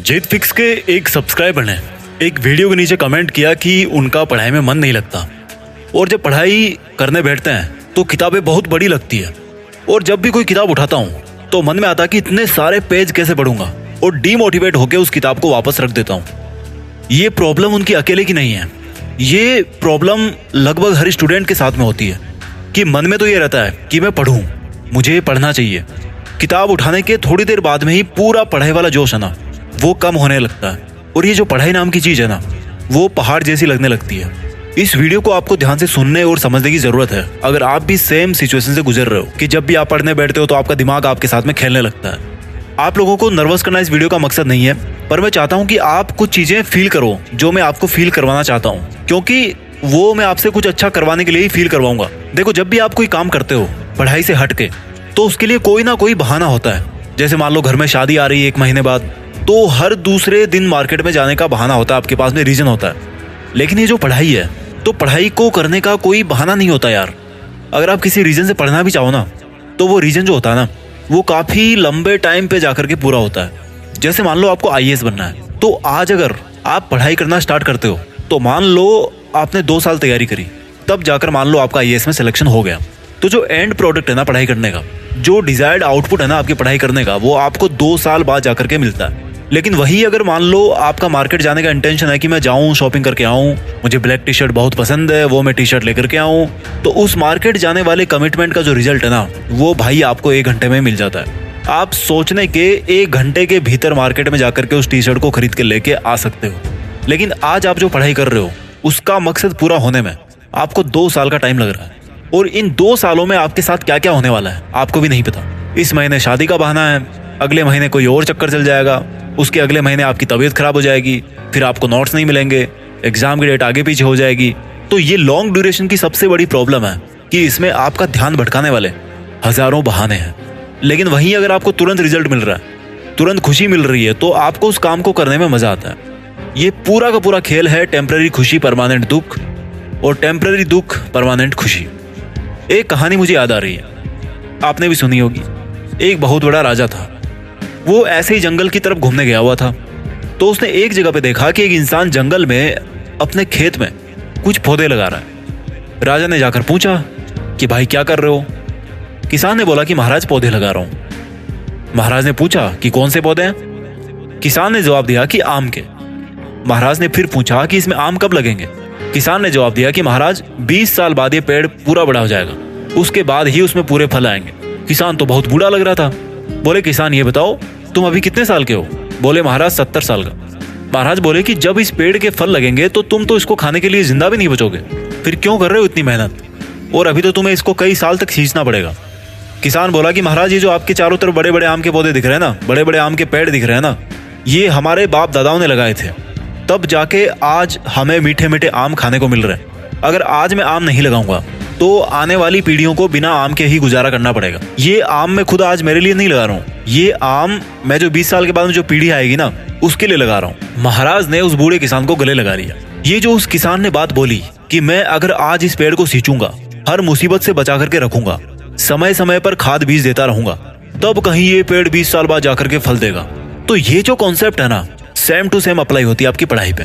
जेद fix के एक subscriber ने एक वीडियो के नीचे कमेंट किया कि उनका पढ़ाई में मन नहीं लगता। और जब पढ़ाई करने बैठते हैं तो किताबें बहुत बड़ी लगती है। और जब भी कोई किताब उठाता हूँ तो मन में आता कि इतने सारे पेज कैसे पढ़ूँगा, और डीमोटिवेट होकर उस किताब को वापस रख देता हूँ। ये प्रॉब्लम उनकी अकेले की नहीं है। ये प्रॉब्लम लगभग हर स्टूडेंट के साथ में होती है, कि मन में तो ये रहता है कि मैं पढ़ूँ, मुझे पढ़ना चाहिए। किताब उठाने के थोड़ी देर बाद में ही पूरा पढ़ाई वाला जोश है ना वो कम होने लगता है। और ये जो पढ़ाई नाम की चीज़ है ना, वो पहाड़ जैसी लगने लगती है। इस वीडियो को आपको ध्यान से सुनने और समझने की ज़रूरत है। अगर आप भी सेम सिचुएशन से गुजर रहे हो कि जब भी आप पढ़ने बैठते हो तो आपका दिमाग आपके साथ में खेलने लगता है। आप लोगों को नर्वस करना इस वीडियो का मकसद नहीं है, पर मैं चाहता हूँ कि आप कुछ चीज़ें फील करो, जो मैं आपको फील करवाना चाहता हूँ। क्योंकि वो मैं आपसे कुछ अच्छा करवाने के लिए ही फील करवाऊँगा। देखो, जब भी आप कोई काम करते हो, पढ़ाई से हट के तो उसके लिए कोई ना कोई बहाना होता है। जैसे मान लो घर में शादी आ रही है एक महीने बाद तो हर दूसरे दिन मार्केट में जाने का बहाना होता है, आपके पास में रीजन होता है। लेकिन ये जो पढ़ाई है तो पढ़ाई को करने का कोई बहाना नहीं होता यार। अगर आप किसी रीजन से पढ़ना भी चाहो ना तो वो रीजन जो होता है ना, वो काफ़ी लंबे टाइम पे जाकर के पूरा होता है। जैसे मान लो आपको आई बनना है तो आज अगर आप पढ़ाई करना स्टार्ट करते हो तो मान लो आपने दो साल तैयारी करी, तब जाकर मान लो आपका आईएएस में सिलेक्शन हो गया। तो जो एंड प्रोडक्ट है ना, पढ़ाई करने का, जो डिजायर्ड आउटपुट है ना आपकी पढ़ाई करने का, वो आपको दो साल बाद जाकर के मिलता है। लेकिन वही अगर मान लो आपका मार्केट जाने का इंटेंशन है कि मैं जाऊँ शॉपिंग करके आऊँ, मुझे ब्लैक टी शर्ट बहुत पसंद है, वो मैं टी शर्ट लेकर के आऊँ तो उस मार्केट जाने वाले कमिटमेंट का जो रिज़ल्ट है ना, वो भाई आपको एक घंटे में मिल जाता है। आप सोचने के एक घंटे के भीतर मार्केट में जाकर के उस टी शर्ट को खरीद के लेके आ सकते हो। लेकिन आज आप जो पढ़ाई कर रहे हो, उसका मकसद पूरा होने में आपको दो साल का टाइम लग रहा है। और इन दो सालों में आपके साथ क्या क्या होने वाला है, आपको भी नहीं पता। इस महीने शादी का बहाना है अगले महीने कोई और चक्कर चल जाएगा, उसके अगले महीने आपकी तबीयत खराब हो जाएगी, फिर आपको नोट्स नहीं मिलेंगे एग्ज़ाम की डेट आगे पीछे हो जाएगी। तो ये लॉन्ग ड्यूरेशन की सबसे बड़ी प्रॉब्लम है कि इसमें आपका ध्यान भटकाने वाले हज़ारों बहाने हैं। लेकिन वहीं अगर आपको तुरंत रिज़ल्ट मिल रहा है, तुरंत खुशी मिल रही है तो आपको उस काम को करने में मज़ा आता है। ये पूरा का पूरा खेल है टेम्पररी खुशी परमानेंट दुख और टेम्पररी दुख परमानेंट खुशी। एक कहानी मुझे याद आ रही है। आपने भी सुनी होगी। एक बहुत बड़ा राजा था। वो ऐसे ही जंगल की तरफ़ घूमने गया हुआ था। तो उसने एक जगह पे देखा कि एक इंसान जंगल में अपने खेत में कुछ पौधे लगा रहा है। राजा ने जाकर पूछा कि, भाई, क्या कर रहे हो? किसान ने बोला कि, महाराज, पौधे लगा रहा हूँ। महाराज ने पूछा कि, कौन से पौधे हैं? किसान ने जवाब दिया कि, आम के। महाराज ने फिर पूछा कि, इसमें आम कब लगेंगे? किसान ने जवाब दिया कि, महाराज 20 साल बाद ये पेड़ पूरा बड़ा हो जाएगा। उसके बाद ही उसमें पूरे फल आएँगे। किसान तो बहुत बूढ़ा लग रहा था। बोले, किसान, ये बताओ, तुम अभी कितने साल के हो? बोले, महाराज, सत्तर साल का। महाराज बोले कि, जब इस पेड़ के फल लगेंगे तो तुम तो इसको खाने के लिए ज़िंदा भी नहीं बचोगे। फिर क्यों कर रहे हो इतनी मेहनत? और अभी तो तुम्हें इसको कई साल तक खींचना पड़ेगा। किसान बोला कि, महाराज, ये जो आपके चारों तरफ़ बड़े बड़े आम के पौधे दिख रहे हैं ना बड़े बड़े आम के पेड़ दिख रहे हैं ना, ये हमारे बाप दादाओं ने लगाए थे। तब जाके आज हमें मीठे मीठे आम खाने को मिल रहे हैं। अगर आज मैं आम नहीं लगाऊँगा तो आने वाली पीढ़ियों को बिना आम के ही गुजारा करना पड़ेगा। ये आम मैं खुद आज मेरे लिए नहीं लगा रहा हूँ। ये आम मैं जो 20 साल के बाद में जो पीढ़ी आएगी ना, उसके लिए लगा रहा हूँ। महाराज ने उस बूढ़े किसान को गले लगा लिया। ये जो उस किसान ने बात बोली कि मैं अगर आज इस पेड़ को सींचूँगा, हर मुसीबत से बचा करके रखूँगा समय समय पर खाद बीज देता रहूँगा, तब कहीं ये पेड़ बीस साल बाद जाकर के फल देगा। तो ये जो कॉन्सेप्ट है ना सेम टू सेम अप्लाई होती है आपकी पढ़ाई पे।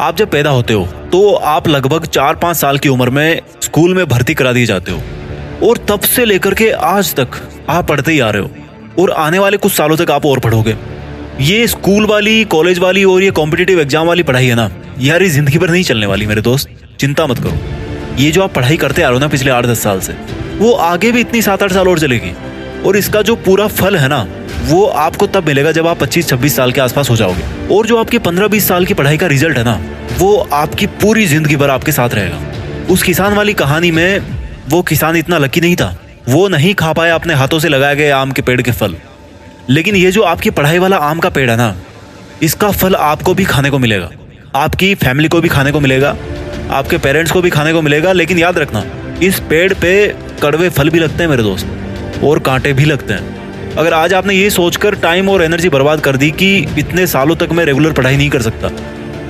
आप जब पैदा होते हो तो आप लगभग चार पाँच साल की उम्र में स्कूल में भर्ती करा दिए जाते हो। और तब से लेकर के आज तक आप पढ़ते ही आ रहे हो। और आने वाले कुछ सालों तक आप और पढ़ोगे। ये स्कूल वाली, कॉलेज वाली और ये कॉम्पिटेटिव एग्ज़ाम वाली पढ़ाई है ना यार ये ज़िंदगी भर नहीं चलने वाली मेरे दोस्त। चिंता मत करो। ये जो आप पढ़ाई करते आ रहे हो ना पिछले आठ दस साल से, वो आगे भी इतनी सात आठ साल और चलेगी। और इसका जो पूरा फल है ना, वो आपको तब मिलेगा जब आप 25-26 साल के आसपास हो जाओगे। और जो आपके 15-20 साल की पढ़ाई का रिज़ल्ट है ना, वो आपकी पूरी ज़िंदगी भर आपके साथ रहेगा। उस किसान वाली कहानी में वो किसान इतना लकी नहीं था। वो नहीं खा पाया अपने हाथों से लगाए गए आम के पेड़ के फल। लेकिन ये जो आपकी पढ़ाई वाला आम का पेड़ है ना, इसका फल आपको भी खाने को मिलेगा। आपकी फैमिली को भी खाने को मिलेगा। आपके पेरेंट्स को भी खाने को मिलेगा। लेकिन याद रखना, इस पेड़ पे कड़वे फल भी लगते हैं मेरे दोस्त। और कांटे भी लगते हैं। अगर आज आपने ये सोचकर टाइम और एनर्जी बर्बाद कर दी कि इतने सालों तक मैं रेगुलर पढ़ाई नहीं कर सकता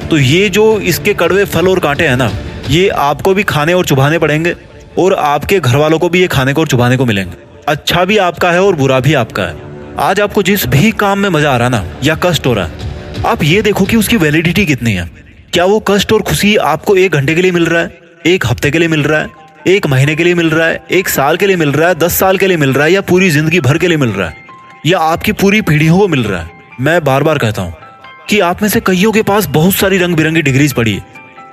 तो ये जो इसके कड़वे फल और कांटे हैं ना, ये आपको भी खाने और चुभाने पड़ेंगे और आपके घर वालों को भी ये खाने को और चुभाने को मिलेंगे। अच्छा भी आपका है और बुरा भी आपका है। आज आपको जिस भी काम में मज़ा आ रहा ना, या कष्ट हो रहा है, आप ये देखो कि उसकी वैलिडिटी कितनी है। क्या वो कष्ट और खुशी आपको एक घंटे के लिए मिल रहा है, एक हफ़्ते के लिए मिल रहा है एक महीने के लिए मिल रहा है, एक साल के लिए मिल रहा है, दस साल के लिए मिल रहा है, या पूरी ज़िंदगी भर के लिए मिल रहा है, या आपकी पूरी पीढ़ियों को मिल रहा है। मैं बार बार कहता हूँ कि आप में से कईयों के पास बहुत सारी रंग बिरंगी डिग्रीज पड़ी है।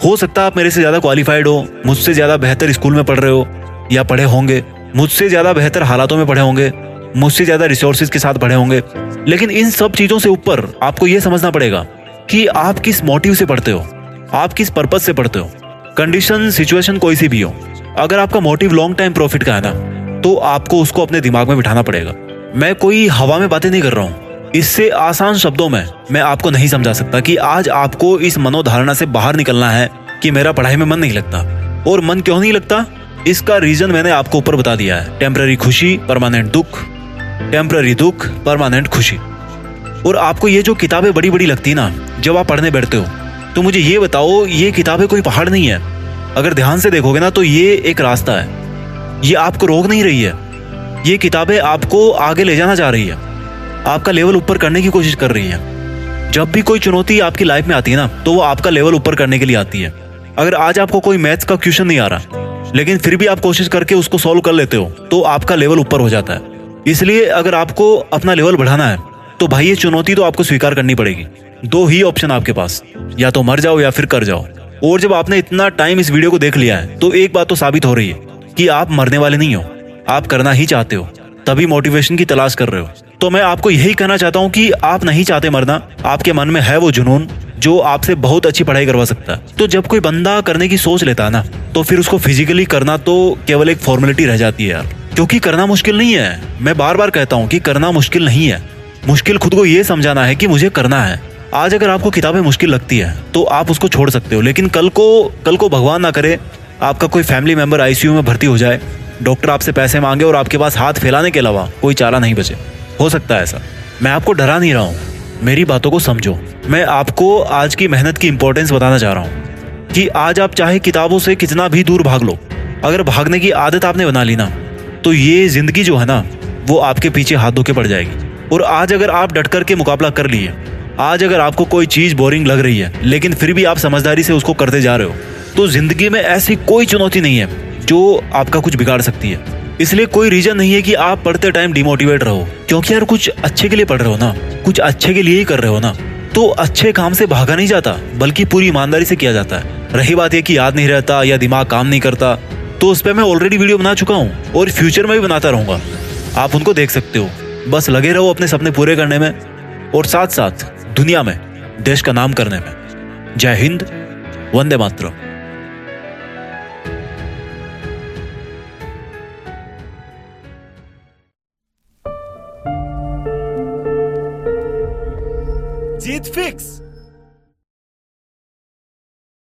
हो सकता है आप मेरे से ज़्यादा क्वालिफाइड हो, मुझसे ज़्यादा बेहतर स्कूल में पढ़ रहे हो, या पढ़े होंगे, मुझसे ज़्यादा बेहतर हालातों में पढ़े होंगे, मुझसे ज़्यादा रिसोर्सेज के साथ पढ़े होंगे। लेकिन इन सब चीज़ों से ऊपर आपको यह समझना पड़ेगा कि आप किस मोटिव से पढ़ते हो, आप किस पर्पज से पढ़ते हो। कंडीशन सिचुएशन कोई सी भी हो अगर आपका मोटिव लॉन्ग टाइम प्रॉफिट का है ना तो आपको उसको अपने दिमाग में बिठाना पड़ेगा। मैं कोई हवा में बातें नहीं कर रहा हूँ। इससे आसान शब्दों में मैं आपको नहीं समझा सकता कि आज आपको इस मनोधारणा से बाहर निकलना है कि मेरा पढ़ाई में मन नहीं लगता। और मन क्यों नहीं लगता? इसका रीजन मैंने आपको ऊपर बता दिया है। टेम्पररी खुशी परमानेंट दुख। टेम्पररी दुख परमानेंट खुशी। और आपको ये जो किताबें बड़ी बड़ी लगती ना, जब आप पढ़ने बैठते हो तो मुझे ये बताओ, ये किताबें कोई पहाड़ नहीं है। अगर ध्यान से देखोगे ना तो ये एक रास्ता है। ये आपको रोक नहीं रही है। ये किताबें आपको आगे ले जाना चाह रही है। आपका लेवल ऊपर करने की कोशिश कर रही है। जब भी कोई चुनौती आपकी लाइफ में आती है ना तो वो आपका लेवल ऊपर करने के लिए आती है। अगर आज आपको कोई मैथ्स का क्वेश्चन नहीं आ रहा, लेकिन फिर भी आप कोशिश करके उसको सॉल्व कर लेते हो तो आपका लेवल ऊपर हो जाता है। इसलिए अगर आपको अपना लेवल बढ़ाना है तो भाई, ये चुनौती तो आपको स्वीकार करनी पड़ेगी। दो ही ऑप्शन आपके पास। या तो मर जाओ या फिर कर जाओ। और जब आपने इतना टाइम इस वीडियो को देख लिया है तो एक बात तो साबित हो रही है कि आप मरने वाले नहीं हो। आप करना ही चाहते हो, तभी मोटिवेशन की तलाश कर रहे हो। तो मैं आपको यही कहना चाहता हूँ कि आप नहीं चाहते मरना, आपके मन में है वो जुनून, जो आपसे बहुत अच्छी पढ़ाई करवा सकता है। तो जब कोई बंदा करने की सोच लेता है ना तो फिर उसको फिजिकली करना तो केवल एक फॉर्मेलिटी रह जाती है यार। क्योंकि करना मुश्किल नहीं है। मैं बार बार कहता हूँ कि करना मुश्किल नहीं है। मुश्किल खुद को ये समझाना है कि मुझे करना है। आज अगर आपको किताबें मुश्किल लगती है तो आप उसको छोड़ सकते हो। लेकिन कल को कल को भगवान ना करे, आपका कोई फैमिली मेंबर आईसीयू में भर्ती हो जाए डॉक्टर आपसे पैसे मांगे और आपके पास हाथ फैलाने के अलावा कोई चारा नहीं बचे। हो सकता है ऐसा। मैं आपको डरा नहीं रहा हूँ। मेरी बातों को समझो। मैं आपको आज की मेहनत की इंपॉर्टेंस बताना चाह रहा हूँ कि आज आप चाहे किताबों से कितना भी दूर भाग लो, अगर भागने की आदत आपने बना ली ना तो ये ज़िंदगी जो है ना, वो आपके पीछे हाथ धो के पड़ जाएगी। और आज अगर आप डट कर के मुकाबला कर लिए आज अगर आपको कोई चीज़ बोरिंग लग रही है, लेकिन फिर भी आप समझदारी से उसको करते जा रहे हो तो ज़िंदगी में ऐसी कोई चुनौती नहीं है जो आपका कुछ बिगाड़ सकती है। इसलिए कोई रीजन नहीं है कि आप पढ़ते टाइम डिमोटिवेट रहो, क्योंकि यार कुछ अच्छे के लिए पढ़ रहे हो ना, कुछ अच्छे के लिए ही कर रहे हो ना तो अच्छे काम से भागा नहीं जाता, बल्कि पूरी ईमानदारी से किया जाता है। रही बात यह कि याद नहीं रहता या दिमाग काम नहीं करता तो उस पर मैं ऑलरेडी वीडियो बना चुका हूँ, और फ्यूचर में भी बनाता रहूँगा। आप उनको देख सकते हो। बस लगे रहो अपने सपने पूरे करने में, और साथ साथ दुनिया में देश का नाम करने में। जय हिंद वंदे मातरम। जीत फिक्स।